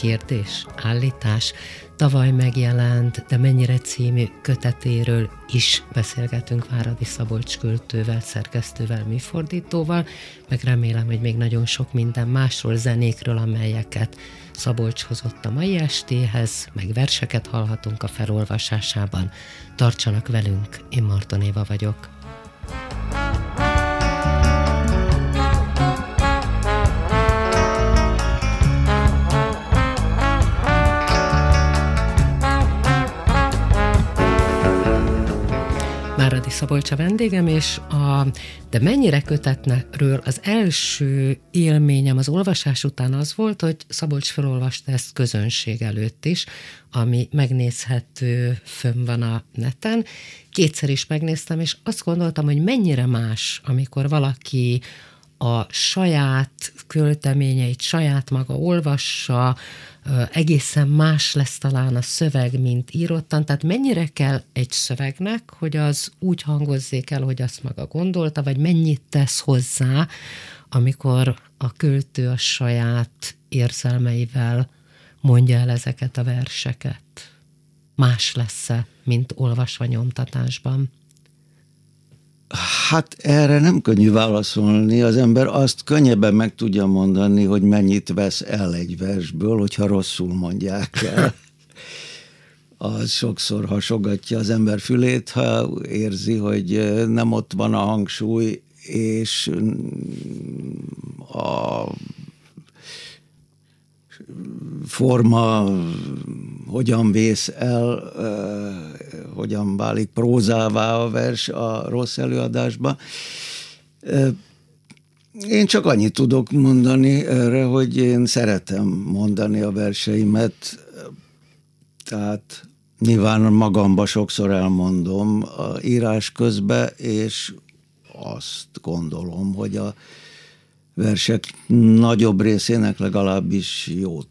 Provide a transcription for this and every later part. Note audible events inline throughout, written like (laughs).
kérdés, állítás. Tavaly megjelent, de mennyire című kötetéről is beszélgetünk Váradi Szabolcs költővel, szerkesztővel, műfordítóval, meg remélem, hogy még nagyon sok minden másról, zenékről, amelyeket Szabolcs hozott a mai estéhez, meg verseket hallhatunk a felolvasásában. Tartsanak velünk, én Marton Éva vagyok. Váradi Szabolcs a vendégem, és a De mennyire kötetnekről az első élményem az olvasás után az volt, hogy Szabolcs felolvasta ezt közönség előtt is, ami megnézhető, fönn van a neten. Kétszer is megnéztem, és azt gondoltam, hogy mennyire más, amikor valaki a saját költeményeit saját maga olvassa, egészen más lesz talán a szöveg, mint írottan, tehát mennyire kell egy szövegnek, hogy az úgy hangozzék el, hogy azt maga gondolta, vagy mennyit tesz hozzá, amikor a költő a saját érzelmeivel mondja el ezeket a verseket. Más lesz-e, mint olvasva nyomtatásban? Hát erre nem könnyű válaszolni. Az ember azt könnyebben meg tudja mondani, hogy mennyit vesz el egy versből, hogyha rosszul mondják el. (laughs) Az sokszor hasogatja az ember fülét, ha érzi, hogy nem ott van a hangsúly, és a forma hogyan vész el, hogyan válik prózává a vers a rossz előadásba. Én csak annyit tudok mondani erre, hogy én szeretem mondani a verseimet, tehát nyilván magamba sokszor elmondom a írás közben, és azt gondolom, hogy a versek nagyobb részének legalábbis jót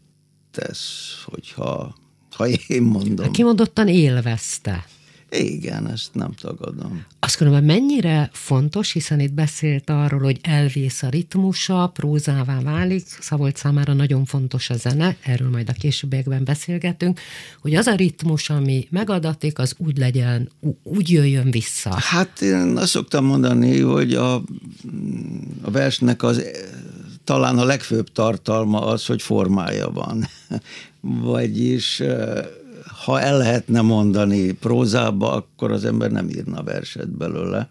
tesz, hogyha ha én mondom. Kimondottan élvezte. Igen, ezt nem tagadom. Azt gondolom, mennyire fontos, hiszen itt beszélt arról, hogy elvész a ritmusa, prózává válik, Szabolcs számára nagyon fontos a zene, erről majd a későbbiekben beszélgetünk, hogy az a ritmus, ami megadatik, az úgy legyen, úgy jöjjön vissza. Hát én azt szoktam mondani, hogy a, a versnek az talán a legfőbb tartalma az, hogy formája van. (laughs) Vagyis ha el lehetne mondani prózába, akkor az ember nem írna verset belőle.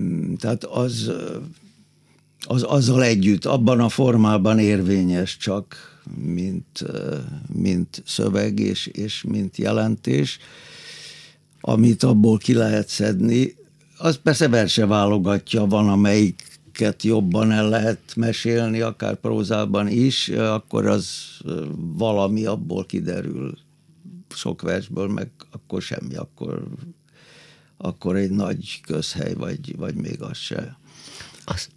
Mm, tehát az, az azzal együtt, abban a formában érvényes csak, mint, mint szöveg és, és mint jelentés, amit abból ki lehet szedni. Az persze verse válogatja, van amelyik amiket jobban el lehet mesélni, akár prózában is, akkor az valami abból kiderül sok versből, meg akkor semmi, akkor, akkor egy nagy közhely, vagy, vagy még az se. Azt,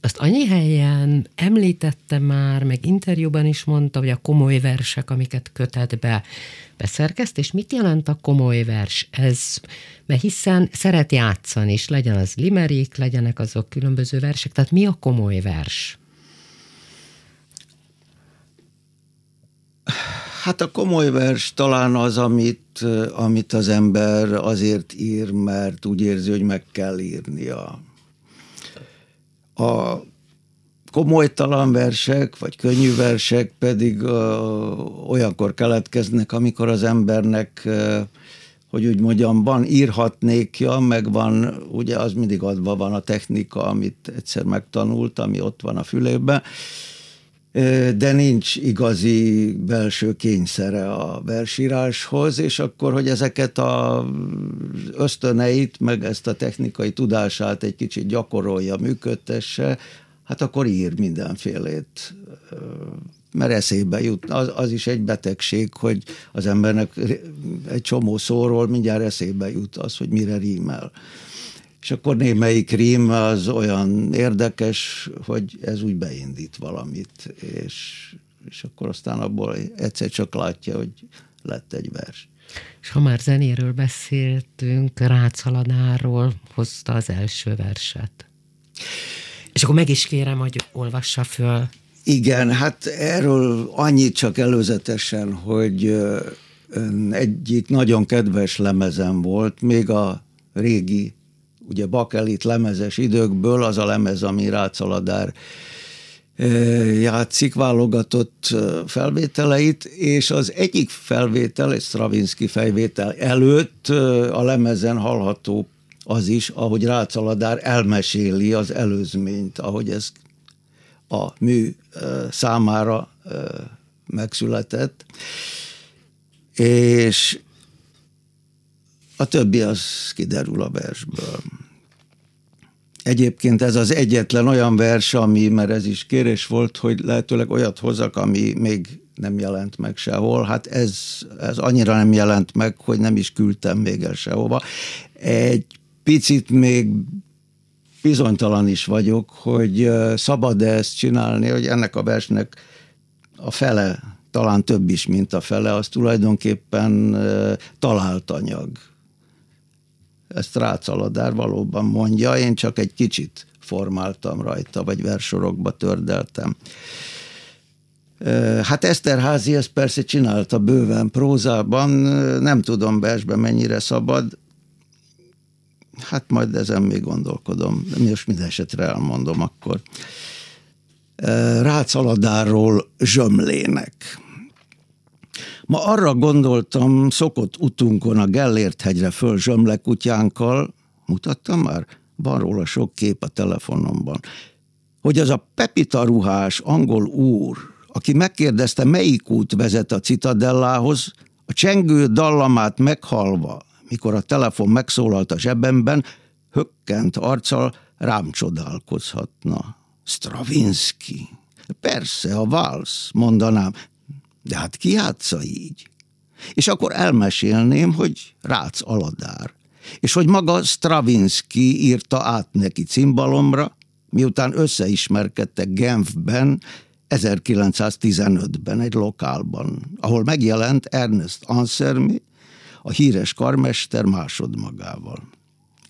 azt annyi helyen említette már, meg interjúban is mondta, hogy a komoly versek, amiket kötet be, beszerkeszt, és mit jelent a komoly vers? Ez, mert hiszen szeret játszani is, legyen az limerik, legyenek azok különböző versek, tehát mi a komoly vers? Hát a komoly vers talán az, amit, amit az ember azért ír, mert úgy érzi, hogy meg kell írnia. A komolytalan versek, vagy könnyű versek pedig uh, olyankor keletkeznek, amikor az embernek, uh, hogy úgy mondjam, van írhatnékja, meg van, ugye az mindig adva van a technika, amit egyszer megtanult, ami ott van a fülében, de nincs igazi belső kényszere a versíráshoz, és akkor, hogy ezeket a ösztöneit, meg ezt a technikai tudását egy kicsit gyakorolja, működtesse, hát akkor ír mindenfélét mert eszébe jut. Az, az is egy betegség, hogy az embernek egy csomó szóról mindjárt eszébe jut az, hogy mire rímel. És akkor némelyik rím az olyan érdekes, hogy ez úgy beindít valamit, és, és akkor aztán abból egyszer csak látja, hogy lett egy vers. És ha már zenéről beszéltünk, Rácaladáról hozta az első verset. És akkor meg is kérem, hogy olvassa föl igen, hát erről annyit csak előzetesen, hogy egyik nagyon kedves lemezem volt, még a régi, ugye bakelit lemezes időkből, az a lemez, ami Rácaladár játszik, válogatott felvételeit, és az egyik felvétel, egy Stravinsky felvétel előtt a lemezen hallható az is, ahogy Rácaladár elmeséli az előzményt, ahogy ez a mű számára megszületett, és a többi az kiderül a versből. Egyébként ez az egyetlen olyan vers, ami, mert ez is kérés volt, hogy lehetőleg olyat hozzak, ami még nem jelent meg sehol. Hát ez, ez annyira nem jelent meg, hogy nem is küldtem még el sehova. Egy picit még bizonytalan is vagyok, hogy szabad-e ezt csinálni, hogy ennek a versnek a fele, talán több is, mint a fele, az tulajdonképpen talált anyag. Ezt Rácaladár valóban mondja, én csak egy kicsit formáltam rajta, vagy versorokba tördeltem. Hát Eszterházi ezt persze csinálta bőven prózában, nem tudom versben mennyire szabad, Hát majd ezen még gondolkodom. Most minden esetre elmondom akkor. Rácaladáról zsömlének. Ma arra gondoltam, szokott utunkon a Gellért hegyre föl zsömle kutyánkkal, mutattam már? Van róla sok kép a telefonomban. Hogy az a Pepita ruhás angol úr, aki megkérdezte, melyik út vezet a citadellához, a csengő dallamát meghalva mikor a telefon megszólalt a zsebemben, hökkent arccal rám csodálkozhatna. Stravinsky. Persze, a válsz, mondanám. De hát ki játsza így? És akkor elmesélném, hogy Rácz Aladár. És hogy maga Stravinsky írta át neki cimbalomra, miután összeismerkedtek Genfben 1915-ben egy lokálban, ahol megjelent Ernest Ansermi, a híres karmester másodmagával.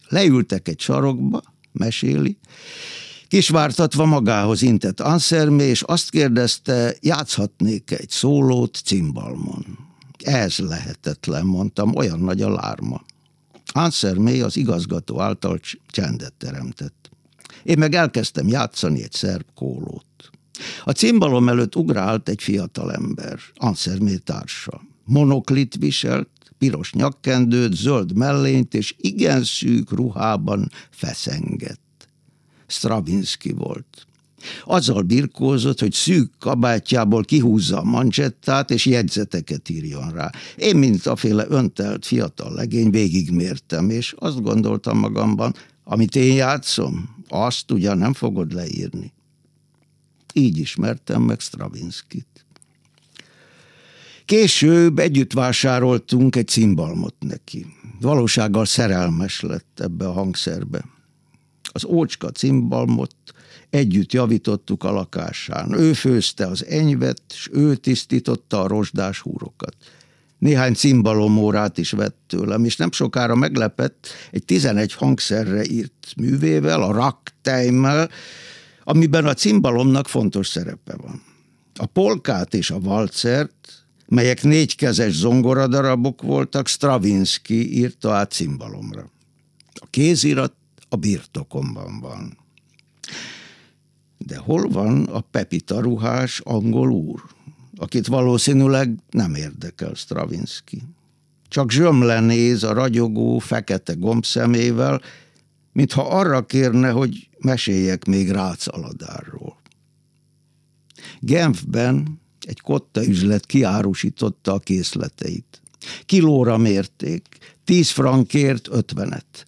Leültek egy sarokba, meséli, kisvártatva magához intett Anselmé, és azt kérdezte, játszhatnék egy szólót cimbalmon. Ez lehetetlen, mondtam, olyan nagy a lárma. Anselmé az igazgató által csendet teremtett. Én meg elkezdtem játszani egy szerb kólót. A cimbalom előtt ugrált egy fiatalember, Anselmé társa. Monoklit viselt, piros nyakkendőt, zöld mellényt, és igen szűk ruhában feszengett. Stravinsky volt. Azzal birkózott, hogy szűk kabátjából kihúzza a mancsettát, és jegyzeteket írjon rá. Én, mint a féle öntelt fiatal legény, végigmértem, és azt gondoltam magamban, amit én játszom, azt ugyan nem fogod leírni. Így ismertem meg Stravinskit. Később együtt vásároltunk egy cimbalmot neki. Valósággal szerelmes lett ebbe a hangszerbe. Az ócska cimbalmot együtt javítottuk a lakásán. Ő főzte az enyvet, és ő tisztította a rozsdás húrokat. Néhány cimbalomórát is vett tőlem, és nem sokára meglepett egy 11 hangszerre írt művével, a raktejmmel, amiben a cimbalomnak fontos szerepe van. A polkát és a valcert melyek négykezes zongoradarabok voltak, Stravinsky írta át cimbalomra. A kézirat a birtokomban van. De hol van a Pepita ruhás angol úr, akit valószínűleg nem érdekel Stravinsky? Csak zsömle néz a ragyogó, fekete gombszemével, mintha arra kérne, hogy meséljek még Rácz Aladárról. Genfben egy kotta üzlet kiárusította a készleteit. Kilóra mérték, 10 frankért 50-et.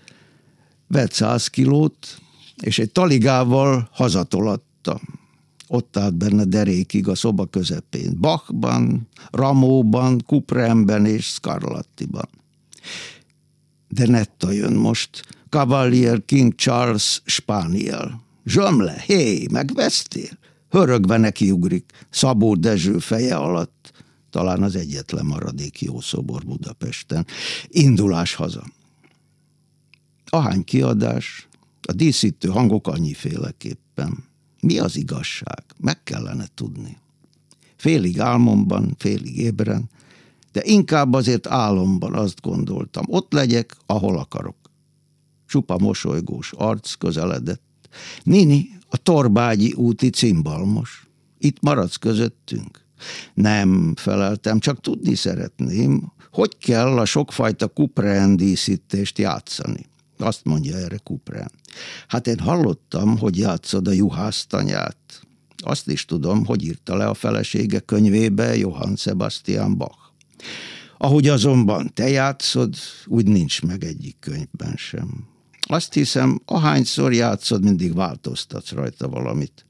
Vett 100 kilót, és egy taligával hazatolatta. Ott állt benne derékig a szoba közepén. Bachban, Ramóban, Kupremben és Scarlattiban. De Netta jön most. Cavalier King Charles Spaniel. Zsömle, hé, megvesztél? Hörögve neki ugrik, Szabó Dezső feje alatt, talán az egyetlen maradék jó szobor Budapesten. Indulás haza. Ahány kiadás, a díszítő hangok annyiféleképpen. Mi az igazság? Meg kellene tudni. Félig álmomban, félig ébren, de inkább azért álomban azt gondoltam, ott legyek, ahol akarok. Csupa mosolygós arc közeledett. Nini, a Torbágyi úti cimbalmos. Itt maradsz közöttünk? Nem, feleltem, csak tudni szeretném, hogy kell a sokfajta kuprán díszítést játszani. Azt mondja erre Kuprán. Hát én hallottam, hogy játszod a juhásztanyát. Azt is tudom, hogy írta le a felesége könyvébe Johann Sebastian Bach. Ahogy azonban te játszod, úgy nincs meg egyik könyvben sem. Azt hiszem, ahányszor játszod, mindig változtatsz rajta valamit.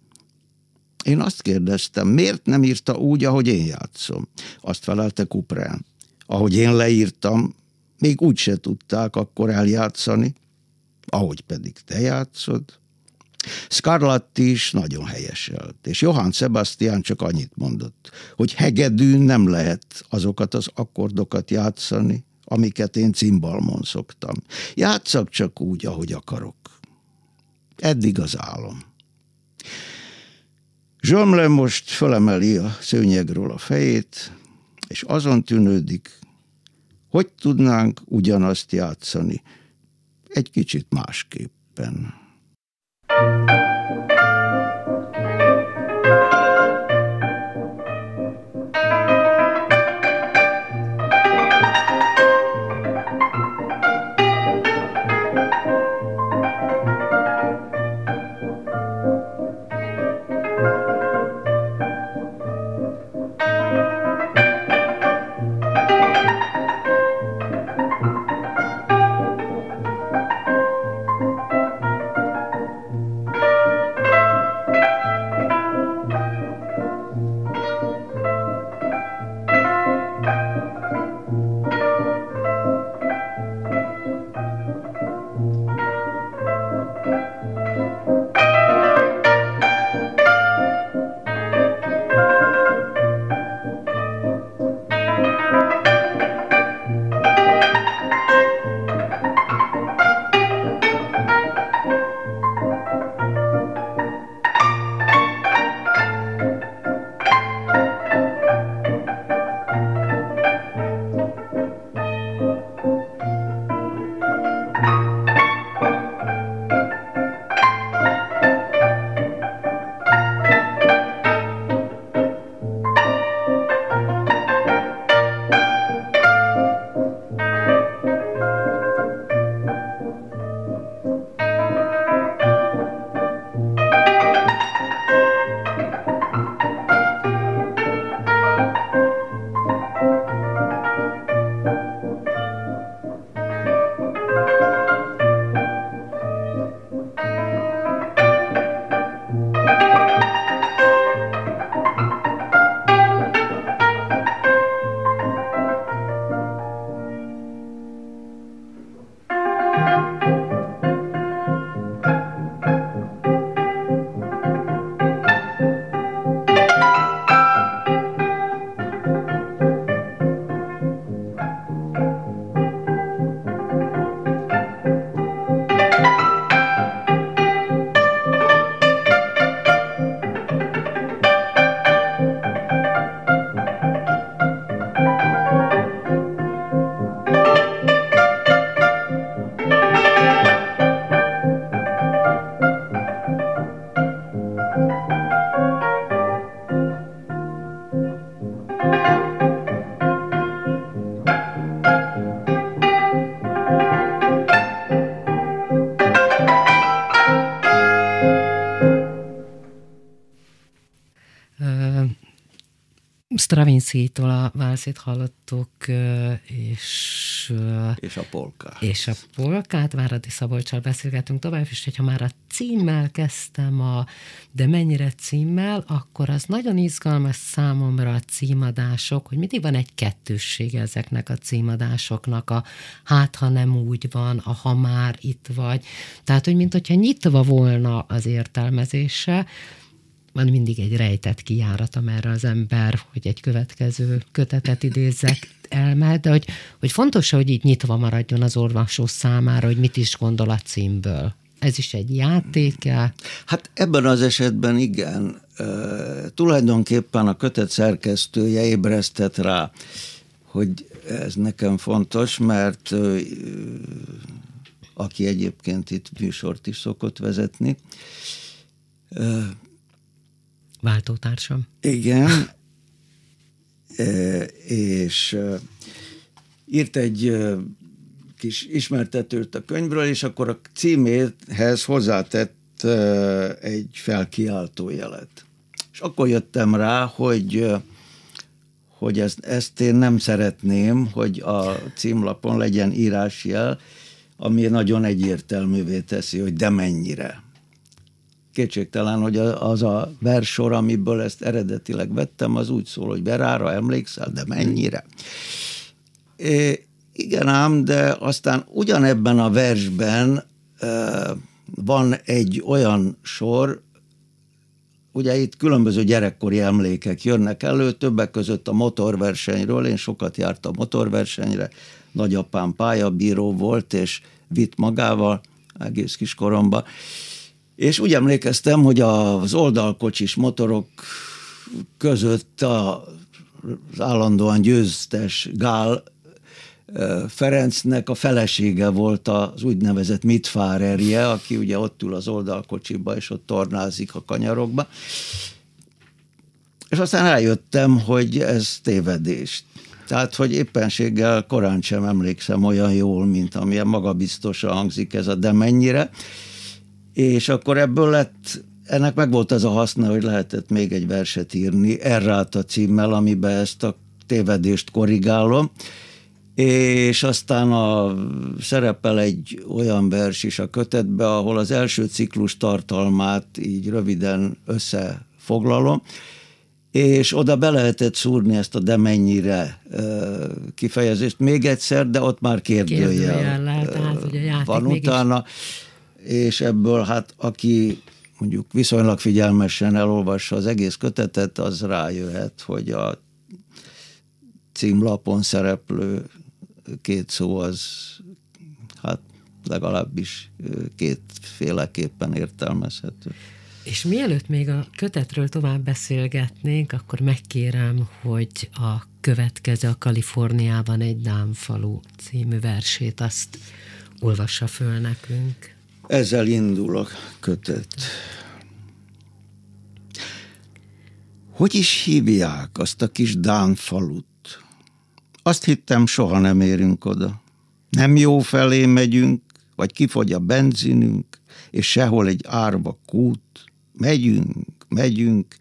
Én azt kérdeztem, miért nem írta úgy, ahogy én játszom? Azt felelte Kuprán. Ahogy én leírtam, még úgy se tudták akkor eljátszani, ahogy pedig te játszod. Scarlatti is nagyon helyeselt, és Johann Sebastian csak annyit mondott, hogy hegedűn nem lehet azokat az akkordokat játszani, amiket én cimbalmon szoktam. Játszak csak úgy, ahogy akarok. Eddig az álom. Zsömle most felemeli a szőnyegről a fejét, és azon tűnődik, hogy tudnánk ugyanazt játszani, egy kicsit másképpen. thank Stravinsky-tól a válszét hallottuk, és... És a polkát. És a polkát, Váradi Szabolcsal beszélgetünk tovább, és hogyha már a címmel kezdtem, a, de mennyire címmel, akkor az nagyon izgalmas számomra a címadások, hogy mindig van egy kettőssége ezeknek a címadásoknak, a hát, ha nem úgy van, a ha már itt vagy. Tehát, hogy mint hogyha nyitva volna az értelmezése, van mindig egy rejtett kijáratom erre az ember, hogy egy következő kötetet idézzek el, de hogy, hogy fontos, hogy így nyitva maradjon az olvasó számára, hogy mit is gondol a címből. Ez is egy játéke? Hát ebben az esetben igen. E, tulajdonképpen a kötet szerkesztője ébresztett rá, hogy ez nekem fontos, mert e, aki egyébként itt műsort is szokott vezetni, váltótársam. Igen, e, és e, írt egy e, kis ismertetőt a könyvről, és akkor a címéhez hozzátett egy felkiáltó jelet. És akkor jöttem rá, hogy hogy ezt, ezt én nem szeretném, hogy a címlapon legyen írásjel, ami nagyon egyértelművé teszi, hogy de mennyire kétségtelen, hogy az a versor, amiből ezt eredetileg vettem, az úgy szól, hogy Berára emlékszel, de mennyire. É, igen ám, de aztán ugyanebben a versben van egy olyan sor, ugye itt különböző gyerekkori emlékek jönnek elő, többek között a motorversenyről, én sokat jártam motorversenyre, nagyapám pályabíró volt, és vitt magával egész kiskoromban, és úgy emlékeztem, hogy az oldalkocsis motorok között a, az állandóan győztes Gál Ferencnek a felesége volt az úgynevezett mitfárerje, aki ugye ott ül az oldalkocsiba, és ott tornázik a kanyarokba. És aztán eljöttem, hogy ez tévedés. Tehát, hogy éppenséggel korán sem emlékszem olyan jól, mint amilyen magabiztosan hangzik ez a de mennyire és akkor ebből lett, ennek meg volt az a haszna, hogy lehetett még egy verset írni, Erráta címmel, amiben ezt a tévedést korrigálom, és aztán a, szerepel egy olyan vers is a kötetbe, ahol az első ciklus tartalmát így röviden összefoglalom, és oda be lehetett szúrni ezt a de mennyire kifejezést még egyszer, de ott már kérdőjel, kérdőjel tehát, hogy a van utána. Is és ebből hát aki mondjuk viszonylag figyelmesen elolvassa az egész kötetet, az rájöhet, hogy a címlapon szereplő két szó az hát legalábbis kétféleképpen értelmezhető. És mielőtt még a kötetről tovább beszélgetnénk, akkor megkérem, hogy a következő a Kaliforniában egy dámfalu című versét, azt olvassa föl nekünk. Ezzel indul a kötet. Hogy is hívják azt a kis Dán falut? Azt hittem, soha nem érünk oda. Nem jó felé megyünk, vagy kifogy a benzinünk, és sehol egy árva kút. Megyünk, megyünk,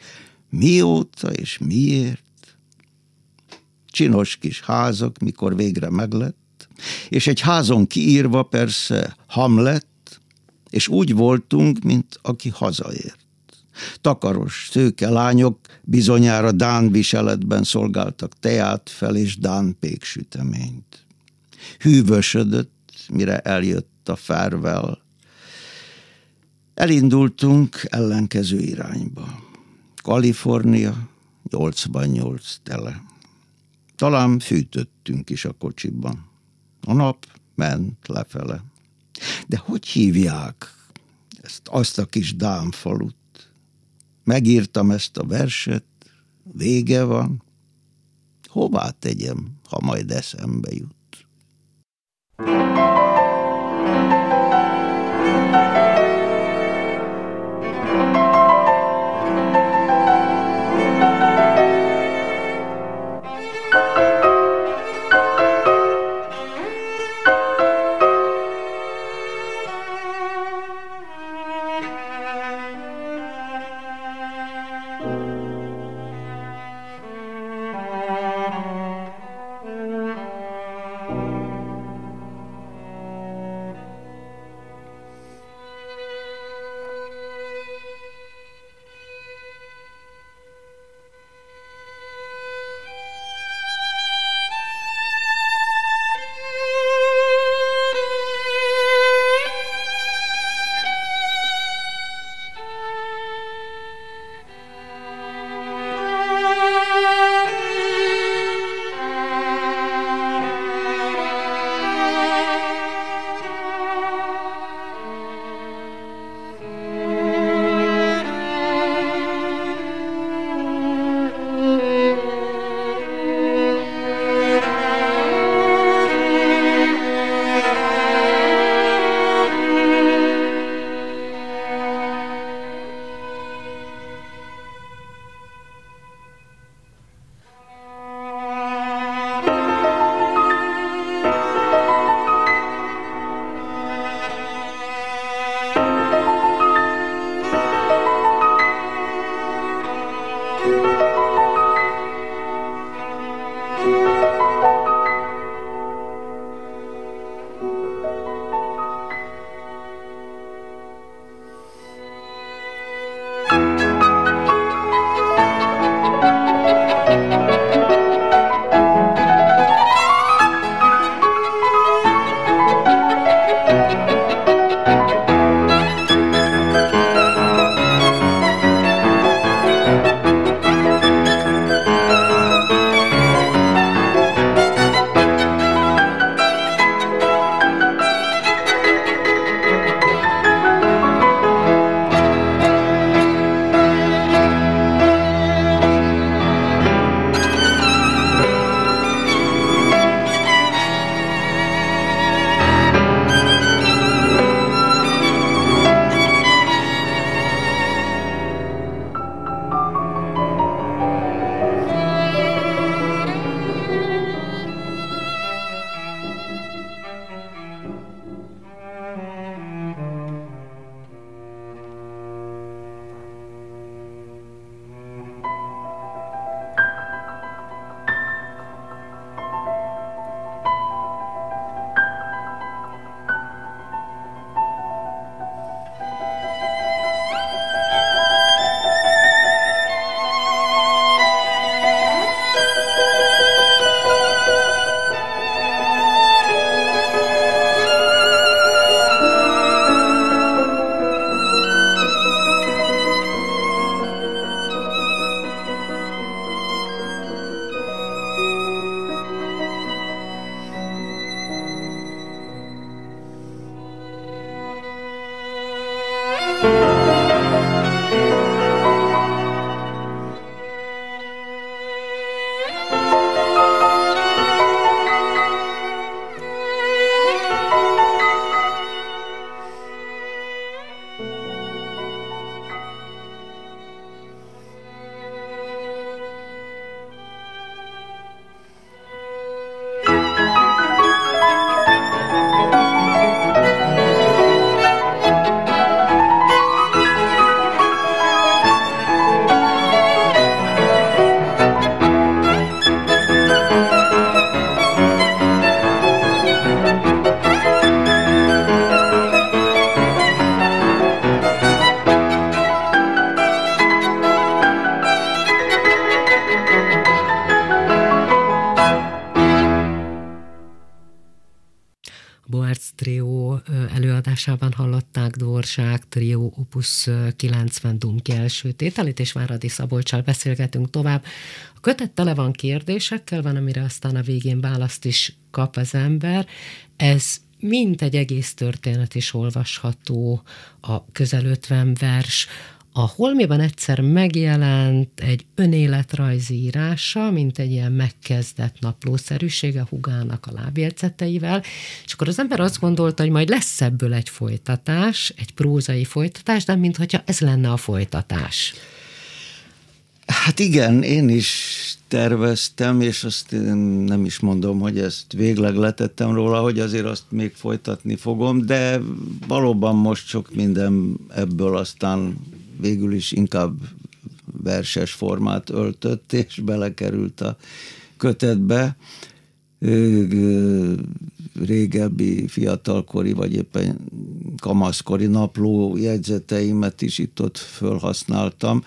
mióta és miért? Csinos kis házak, mikor végre meglett, és egy házon kiírva persze Hamlet, és úgy voltunk, mint aki hazaért. Takaros, szőke lányok bizonyára Dán viseletben szolgáltak teát fel és Dán péksüteményt. Hűvösödött, mire eljött a fárvel. Elindultunk ellenkező irányba. Kalifornia, 88 tele. Talán fűtöttünk is a kocsiban. A nap ment lefele. De hogy hívják ezt, azt a kis dámfalut? Megírtam ezt a verset, vége van. Hová tegyem, ha majd eszembe jut? előadásában Dvorsák Trio Opus 90 Dumki első tételét, és Váradi Szabolcsal beszélgetünk tovább. A kötet tele van kérdésekkel, van, amire aztán a végén választ is kap az ember. Ez mint egy egész történet is olvasható, a közel 50 vers, a Holmiban egyszer megjelent egy önéletrajzi írása, mint egy ilyen megkezdett naplószerűsége Hugának a lábjegyzeteivel, és akkor az ember azt gondolta, hogy majd lesz ebből egy folytatás, egy prózai folytatás, de mintha ez lenne a folytatás. Hát igen, én is terveztem, és azt nem is mondom, hogy ezt végleg letettem róla, hogy azért azt még folytatni fogom, de valóban most sok minden ebből aztán végül is inkább verses formát öltött, és belekerült a kötetbe. Régebbi, fiatalkori, vagy éppen kamaszkori napló jegyzeteimet is itt ott fölhasználtam.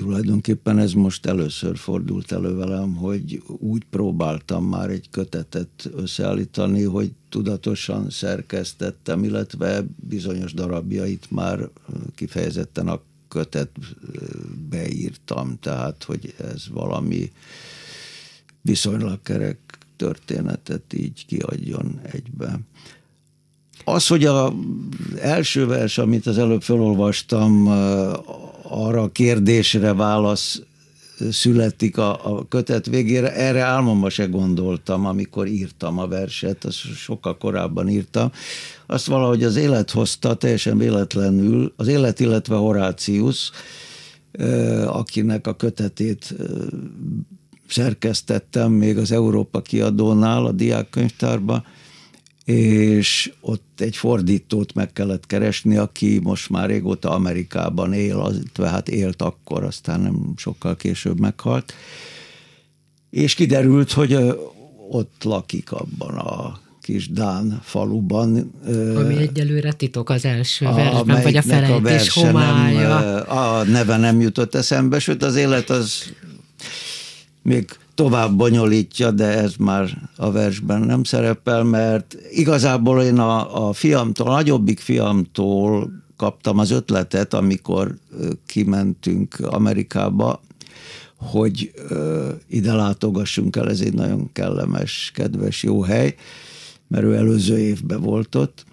Tulajdonképpen ez most először fordult elő velem, hogy úgy próbáltam már egy kötetet összeállítani, hogy tudatosan szerkesztettem, illetve bizonyos darabjait már kifejezetten a kötetbe írtam, tehát hogy ez valami viszonylag kerek történetet így kiadjon egybe. Az, hogy a első vers, amit az előbb felolvastam, arra a kérdésre válasz születik a, a kötet végére. Erre álmomban se gondoltam, amikor írtam a verset, azt sokkal korábban írtam. Azt valahogy az élet hozta, teljesen véletlenül, az élet, illetve Horácius, akinek a kötetét szerkesztettem még az Európa kiadónál, a diákkönyvtárban, és ott egy fordítót meg kellett keresni, aki most már régóta Amerikában él, az, hát élt akkor, aztán nem sokkal később meghalt. És kiderült, hogy ott lakik abban a kis Dán faluban. Ami egyelőre titok az első versben, vagy a felejtés homája. Nem, a neve nem jutott eszembe, sőt az élet az még tovább bonyolítja, de ez már a versben nem szerepel, mert igazából én a, a fiamtól, a nagyobbik fiamtól kaptam az ötletet, amikor kimentünk Amerikába, hogy ide látogassunk el, ez egy nagyon kellemes, kedves, jó hely, mert ő előző évben volt ott.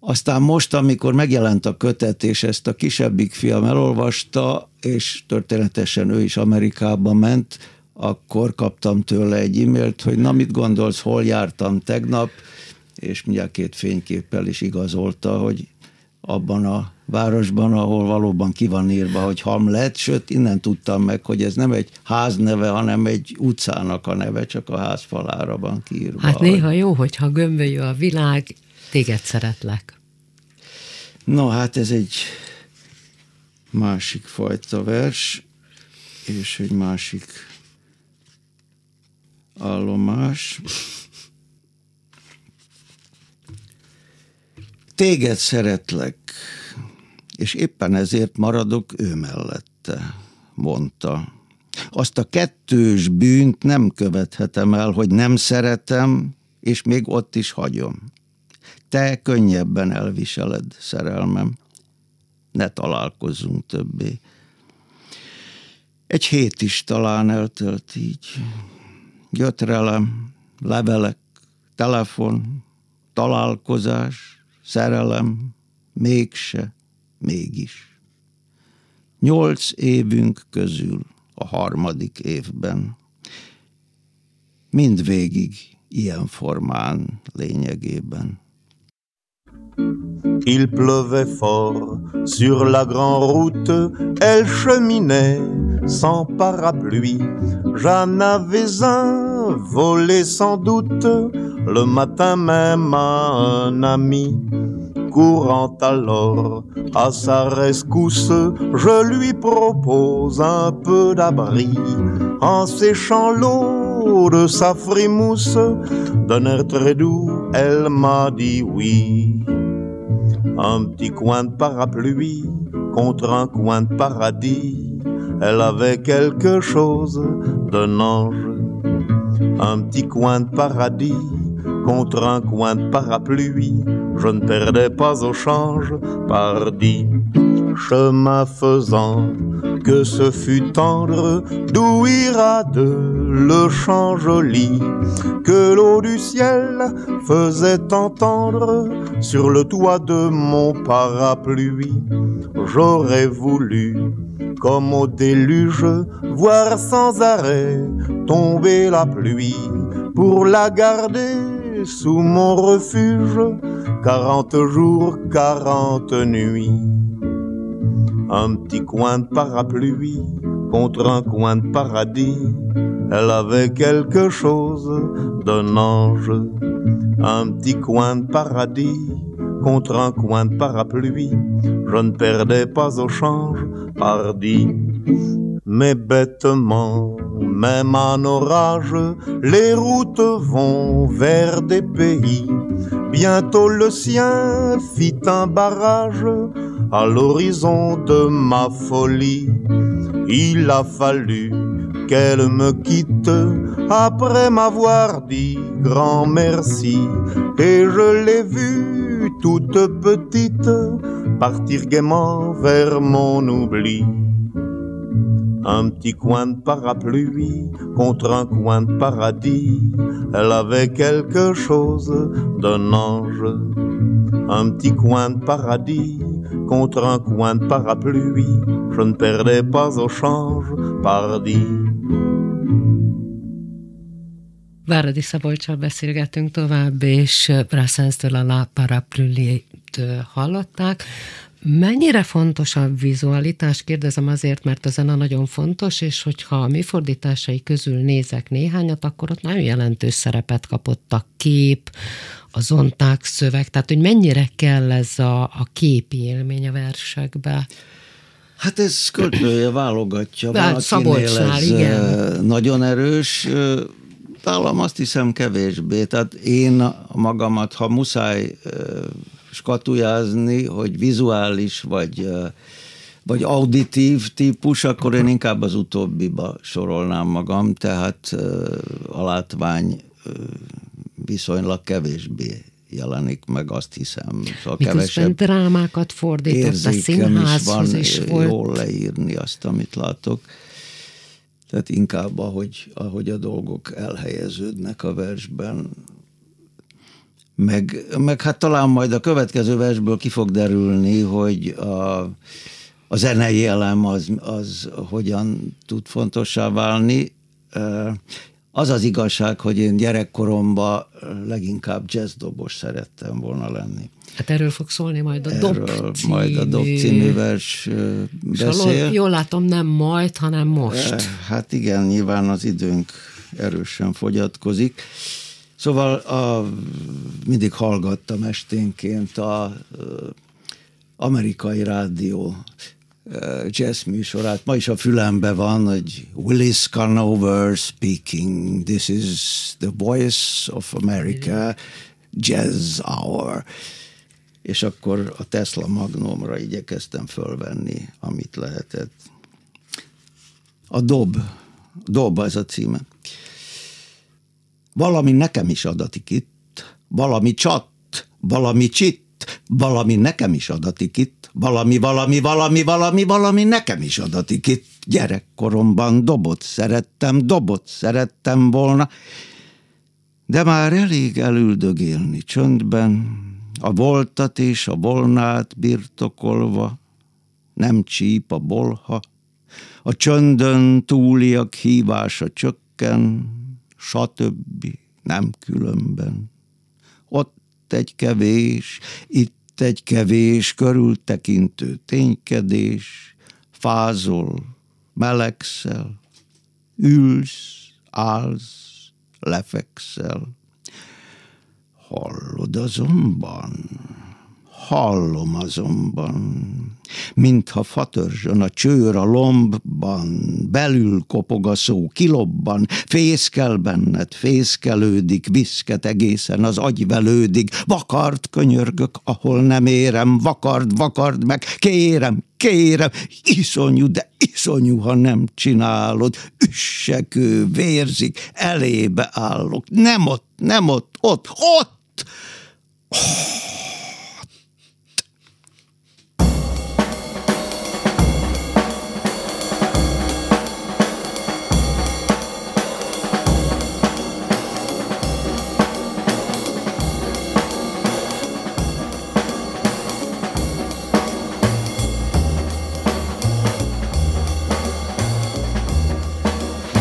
Aztán most, amikor megjelent a kötet, és ezt a kisebbik fiam elolvasta, és történetesen ő is Amerikába ment, akkor kaptam tőle egy e-mailt, hogy na mit gondolsz, hol jártam tegnap, és mindjárt két fényképpel is igazolta, hogy abban a városban, ahol valóban ki van írva, hogy Hamlet, sőt, innen tudtam meg, hogy ez nem egy ház neve, hanem egy utcának a neve, csak a ház falára van kiírva. Hát néha jó, hogyha gömbölyű a világ, téged szeretlek. No, hát ez egy másik fajta vers, és egy másik állomás. Téged szeretlek, és éppen ezért maradok ő mellette, mondta. Azt a kettős bűnt nem követhetem el, hogy nem szeretem, és még ott is hagyom. Te könnyebben elviseled, szerelmem. Ne találkozzunk többé. Egy hét is talán eltölt így gyötrelem, levelek, telefon, találkozás, szerelem, mégse, mégis. Nyolc évünk közül a harmadik évben mind végig ilyen formán lényegében. Il pleuvait fort sur la grande route, elle cheminait sans parapluie. J'en avais un volé sans doute le matin même à un ami. Courant alors à sa rescousse, je lui propose un peu d'abri en séchant l'eau de sa frimousse. D'un air très doux, elle m'a dit oui. Un petit coin de parapluie contre un coin de paradis. Elle avait quelque chose d'un ange, un petit coin de paradis contre un coin de parapluie. Je ne perdais pas au change par dix chemin faisant, que ce fut tendre, d'où ira de le champ joli, que l'eau du ciel faisait entendre sur le toit de mon parapluie. J'aurais voulu, comme au déluge, voir sans arrêt tomber la pluie pour la garder sous mon refuge, quarante jours, quarante nuits un petit coin de parapluie contre un coin de paradis. Elle avait quelque chose d'un ange, un petit coin de paradis contre un coin de parapluie. Je ne perdais pas au change, pardi. Mais bêtement, même en orage, les routes vont vers des pays. Bientôt le sien fit un barrage à l'horizon de ma folie. Il a fallu qu'elle me quitte après m'avoir dit grand merci. Et je l'ai vue toute petite partir gaiement vers mon oubli. Un petit coin de parapluie contre un coin de paradis, elle avait quelque chose d'un ange. Un petit coin de paradis contre un coin de parapluie, je ne perdais pas au change, pardi. Váradi Szabolcsal beszélgetünk tovább, és Brassens-től a La Parapluie-t hallották. Mennyire fontos a vizualitás? Kérdezem azért, mert a zene nagyon fontos, és hogyha a mi fordításai közül nézek néhányat, akkor ott nagyon jelentős szerepet kapott a kép, a zonták szöveg, tehát hogy mennyire kell ez a, a képi élmény a versekbe? Hát ez költője válogatja. Hát Szabolcsnál, igen. Nagyon erős, nálam azt hiszem kevésbé. Tehát én magamat, ha muszáj skatujázni, hogy vizuális vagy vagy auditív típus, akkor én inkább az utóbbiba sorolnám magam, tehát a látvány viszonylag kevésbé jelenik meg, azt hiszem. Szóval kevesebb drámákat fordított a színházhoz is, is volt. jól leírni azt, amit látok. Tehát inkább, ahogy, ahogy a dolgok elhelyeződnek a versben, meg, meg hát talán majd a következő versből ki fog derülni, hogy a, a zenei elem az, az hogyan tud fontossá válni. Az az igazság, hogy én gyerekkoromban leginkább jazzdobos szerettem volna lenni. Hát erről fog szólni majd a Dob című. majd a Dob című vers beszél. Jól látom, nem majd, hanem most. Hát igen, nyilván az időnk erősen fogyatkozik. Szóval a, mindig hallgattam esténként a, a amerikai rádió jazz műsorát. Ma is a fülembe van, hogy Willis Conover speaking. This is the voice of America, jazz hour. És akkor a Tesla Magnumra igyekeztem fölvenni, amit lehetett. A Dob, Dob ez a címe. Valami nekem is adatik itt, valami csat, valami valami nekem is adatik itt, valami, valami, valami, valami, valami nekem is adatik itt. Gyerekkoromban dobot szerettem, dobot szerettem volna, de már elég elüldögélni csöndben, a voltat és a volnát birtokolva, nem csíp a bolha, a csöndön túliak hívása csökken, stb. Nem különben. Ott egy kevés, itt egy kevés, körültekintő ténykedés, fázol, melegszel, ülsz, állsz, lefekszel. Hallod azonban, hallom azonban, mintha fatörzsön a csőr a lombban, belül kopog a szó, kilobban, fészkel benned, fészkelődik, viszket egészen az agyvelődik, vakart könyörgök, ahol nem érem, vakard, vakard meg, kérem, kérem, iszonyú, de iszonyú, ha nem csinálod, üssekő, vérzik, elébe állok, nem ott, nem ott, ott, ott! Oh!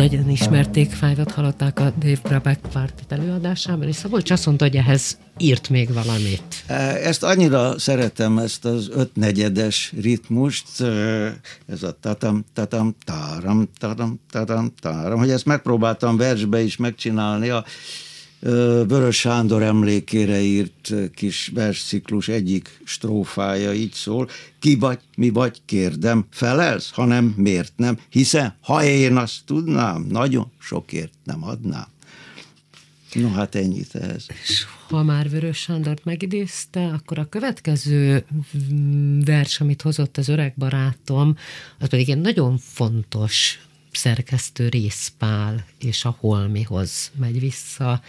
Take Five-ot hallották a Dave Brubeck Partit előadásában, és Szabolcs azt mondta, hogy ehhez írt még valamit. Ezt annyira szeretem, ezt az ötnegyedes ritmust, ez a tatam, tatam, táram, tatam, tatam, táram, hogy ezt megpróbáltam versbe is megcsinálni. A Vörös Sándor emlékére írt kis versciklus egyik strófája így szól, ki vagy, mi vagy, kérdem, felelsz, hanem miért nem, hiszen ha én azt tudnám, nagyon sokért nem adnám. No hát ennyit ehhez. És ha már Vörös Sándort megidézte, akkor a következő vers, amit hozott az öreg barátom, az pedig egy nagyon fontos szerkesztő részpál és a holmihoz megy vissza.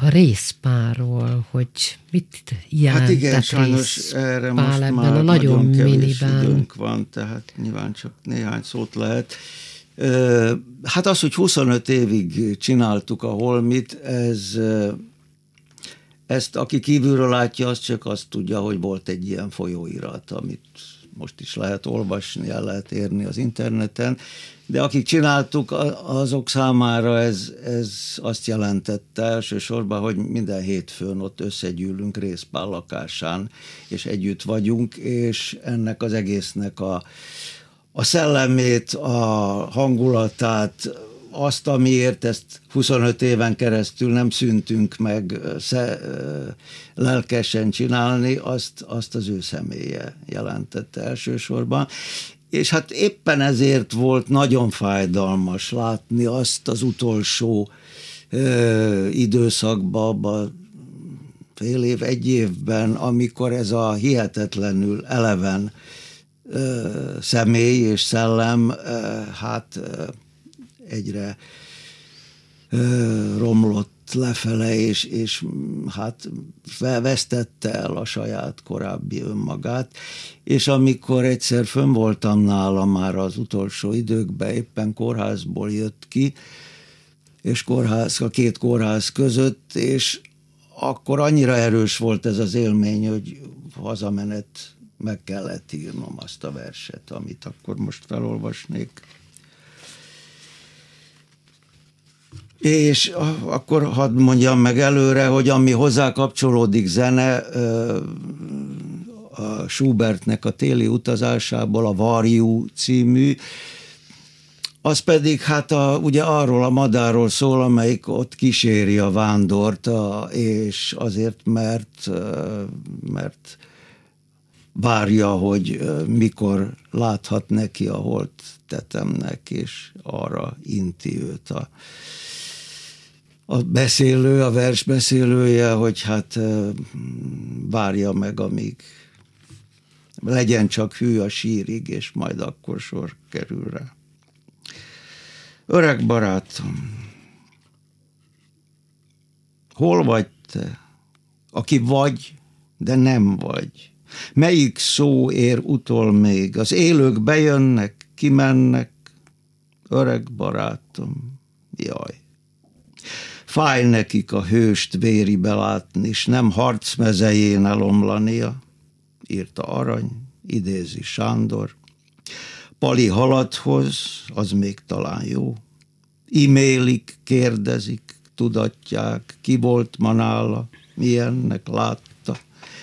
a részpáról, hogy mit jelent Hát igen, sajnos erre most ebben már a nagyon, nagyon kevés miniben. időnk van, tehát nyilván csak néhány szót lehet. Hát az, hogy 25 évig csináltuk a holmit, ez, ezt aki kívülről látja, az csak azt tudja, hogy volt egy ilyen folyóirat, amit most is lehet olvasni, el lehet érni az interneten, de akik csináltuk, azok számára ez, ez azt jelentette elsősorban, hogy minden hétfőn ott összegyűlünk részpál lakásán, és együtt vagyunk, és ennek az egésznek a, a szellemét, a hangulatát, azt, amiért ezt 25 éven keresztül nem szüntünk meg sze, lelkesen csinálni, azt, azt az ő személye jelentette elsősorban. És hát éppen ezért volt nagyon fájdalmas látni azt az utolsó ö, időszakban, abban fél év, egy évben, amikor ez a hihetetlenül eleven ö, személy és szellem, ö, hát ö, egyre romlott lefele, és, és hát vesztette el a saját korábbi önmagát, és amikor egyszer fönn voltam nála már az utolsó időkben, éppen kórházból jött ki, és kórház, a két kórház között, és akkor annyira erős volt ez az élmény, hogy hazamenet meg kellett írnom azt a verset, amit akkor most felolvasnék. És akkor hadd mondjam meg előre, hogy ami hozzá kapcsolódik zene, a Schubertnek a téli utazásából, a Varjú című, az pedig hát a, ugye arról a madárról szól, amelyik ott kíséri a vándort, a, és azért, mert, mert várja, hogy mikor láthat neki a holt tetemnek, és arra inti őt a, a beszélő, a vers beszélője, hogy hát várja meg, amíg legyen csak hű a sírig, és majd akkor sor kerül rá. Öreg barátom, hol vagy te, aki vagy, de nem vagy? Melyik szó ér utol még? Az élők bejönnek, kimennek, öreg barátom, jaj. Fáj nekik a hőst véri belátni, s nem harcmezején elomlania, írta Arany, idézi Sándor. Pali haladhoz, az még talán jó. E-mailik, kérdezik, tudatják, ki volt ma nála, milyennek látta.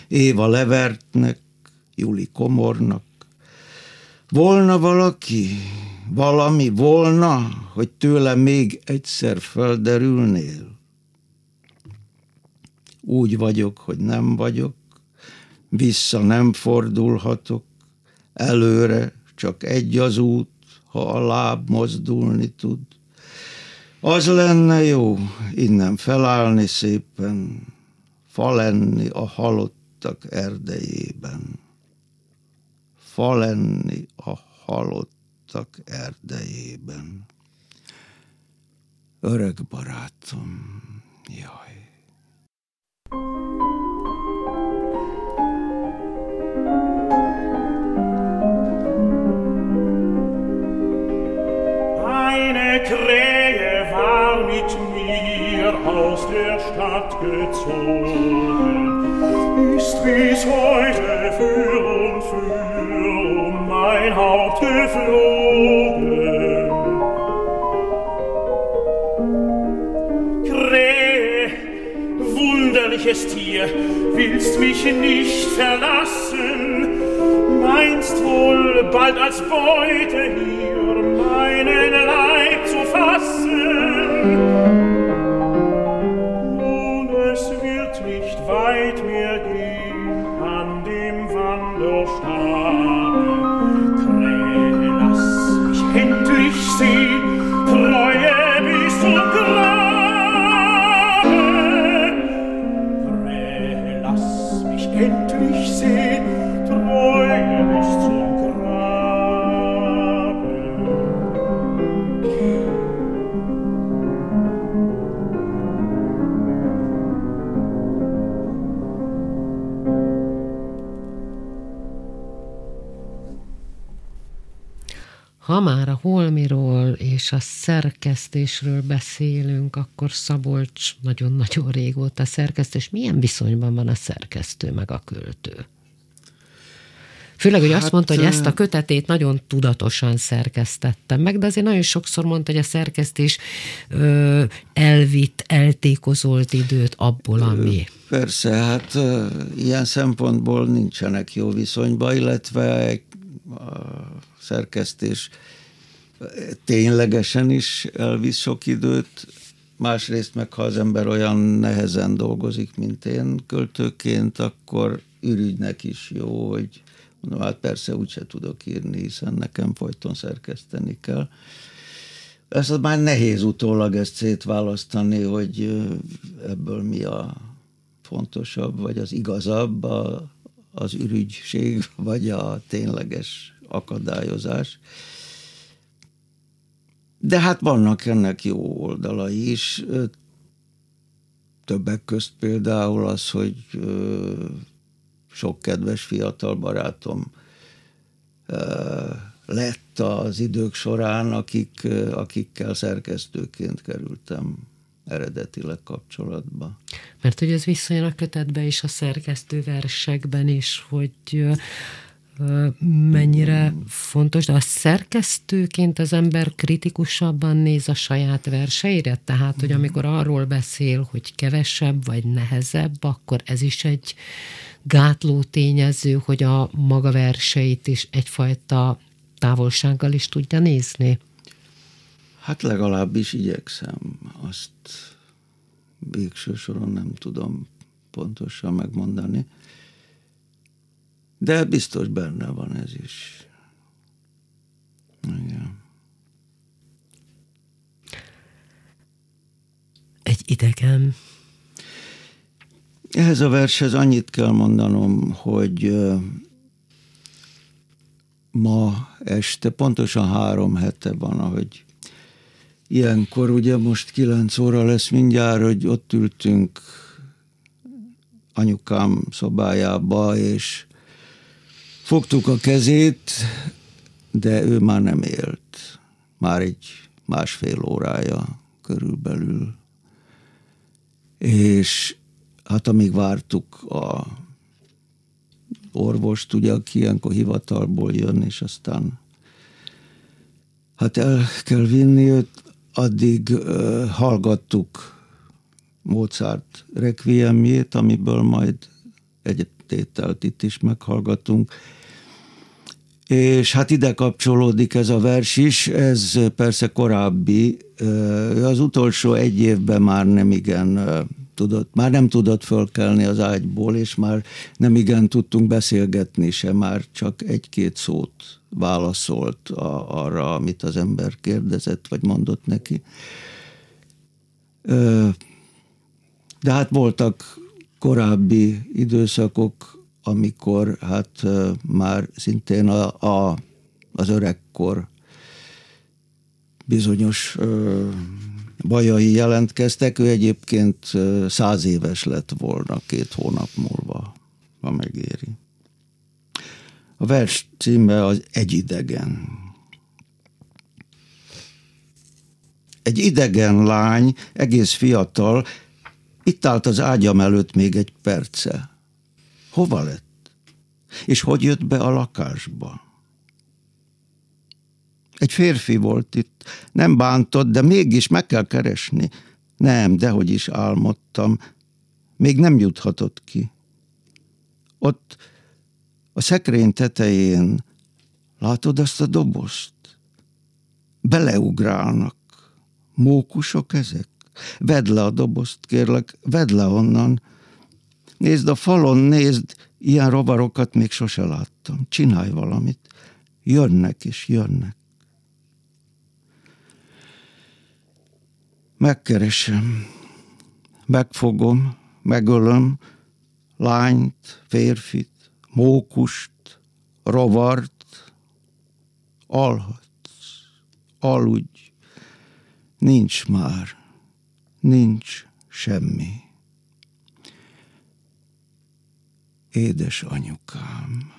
Éva Levertnek, Juli Komornak. Volna valaki, valami volna, hogy tőle még egyszer földerülnél? Úgy vagyok, hogy nem vagyok, vissza nem fordulhatok, előre csak egy az út, ha a láb mozdulni tud. Az lenne jó innen felállni szépen, fa lenni a halottak erdejében. Fa lenni a halott laktak erdejében. Öreg barátom, jaj. Eine Krähe war mit mir aus der Stadt gezogen, ist bis heute für und für mein Haupt geflogen. wunderliches Tier, willst mich nicht verlassen, meinst wohl bald als Beute hier meinen Leib zu Ha a szerkesztésről beszélünk, akkor Szabolcs nagyon-nagyon régóta szerkesztés. Milyen viszonyban van a szerkesztő meg a költő? Főleg, hogy hát, azt mondta, hogy ezt a kötetét nagyon tudatosan szerkesztettem meg, de azért nagyon sokszor mondta, hogy a szerkesztés ö, elvitt, eltékozolt időt abból, ami. Persze, hát ö, ilyen szempontból nincsenek jó viszonyban, illetve a szerkesztés ténylegesen is elvisz sok időt, másrészt meg, ha az ember olyan nehezen dolgozik, mint én költőként, akkor ürügynek is jó, hogy mondom, hát persze úgyse tudok írni, hiszen nekem folyton szerkeszteni kell. Ezt már nehéz utólag ezt szétválasztani, hogy ebből mi a fontosabb, vagy az igazabb, a, az ürügység, vagy a tényleges akadályozás. De hát vannak ennek jó oldalai is. Többek közt például az, hogy sok kedves fiatal barátom lett az idők során, akik, akikkel szerkesztőként kerültem eredetileg kapcsolatba. Mert hogy ez visszajön a kötetbe és a szerkesztő versekben is, hogy mennyire fontos, de a szerkesztőként az ember kritikusabban néz a saját verseire, tehát, hogy amikor arról beszél, hogy kevesebb vagy nehezebb, akkor ez is egy gátló tényező, hogy a maga verseit is egyfajta távolsággal is tudja nézni. Hát legalábbis igyekszem. Azt végső soron nem tudom pontosan megmondani. De biztos benne van ez is. Igen. Egy idegen. Ehhez a vershez annyit kell mondanom, hogy ma este, pontosan három hete van, ahogy ilyenkor, ugye most kilenc óra lesz mindjárt, hogy ott ültünk anyukám szobájába, és Fogtuk a kezét, de ő már nem élt. Már egy másfél órája körülbelül. És hát amíg vártuk a orvost, ugye, aki ilyenkor hivatalból jön, és aztán hát el kell vinni őt, addig uh, hallgattuk Mozart requiemjét, amiből majd egy tételt itt is meghallgatunk. És hát ide kapcsolódik ez a vers is, ez persze korábbi, az utolsó egy évben már nem igen tudott, már nem tudott fölkelni az ágyból, és már nem igen tudtunk beszélgetni se, már csak egy-két szót válaszolt a, arra, amit az ember kérdezett, vagy mondott neki. De hát voltak korábbi időszakok, amikor hát már szintén a, a, az öregkor bizonyos ö, bajai jelentkeztek. Ő egyébként száz éves lett volna két hónap múlva, ha megéri. A vers címe az Egy idegen. Egy idegen lány, egész fiatal, itt állt az ágyam előtt még egy perce. Hova lett? És hogy jött be a lakásba? Egy férfi volt itt. Nem bántott, de mégis meg kell keresni. Nem, dehogy is álmodtam. Még nem juthatott ki. Ott a szekrény tetején látod azt a dobozt? Beleugrálnak. Mókusok ezek? Vedd le a dobozt, kérlek, vedd le onnan. Nézd a falon, nézd, ilyen rovarokat még sose láttam. Csinálj valamit. Jönnek és jönnek. Megkeresem, megfogom, megölöm lányt, férfit, mókust, rovart, alhatsz, aludj, nincs már, nincs semmi. Édes anyukám.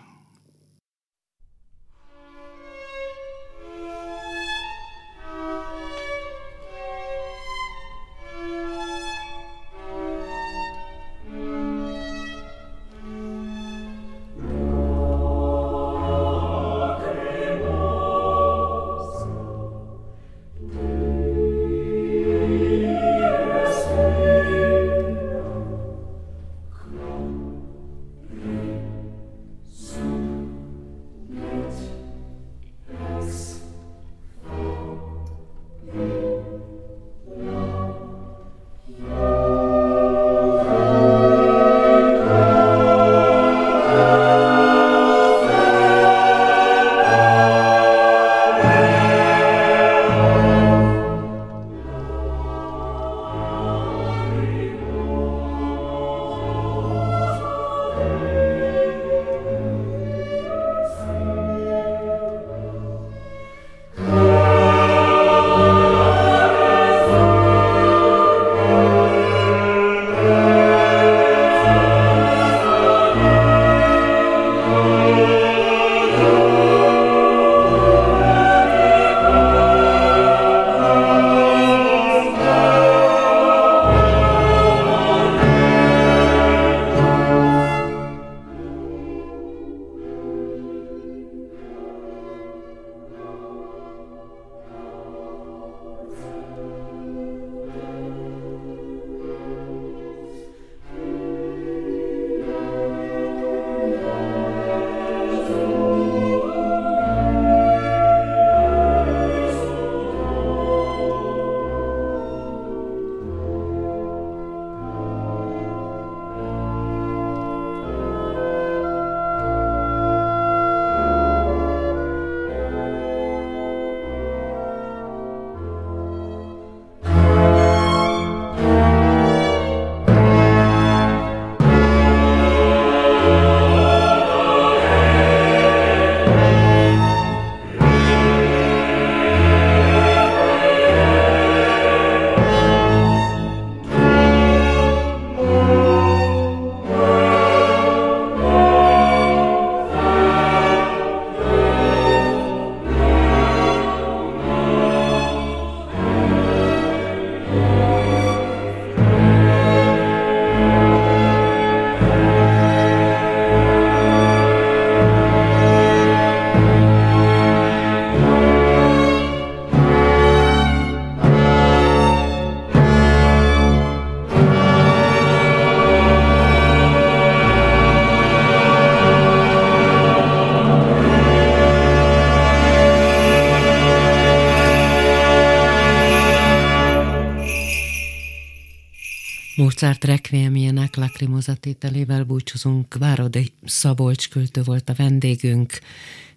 Mozart requiemjének lakrimozatételével búcsúzunk. Váradi Szabolcs költő volt a vendégünk.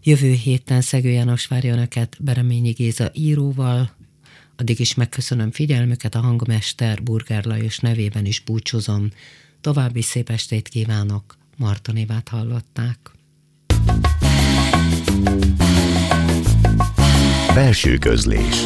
Jövő héten Szegő János várja Önöket Bereményi Géza íróval. Addig is megköszönöm figyelmüket, a hangmester Burger Lajos nevében is búcsúzom. További szép estét kívánok. Marta névát hallották. Belső közlés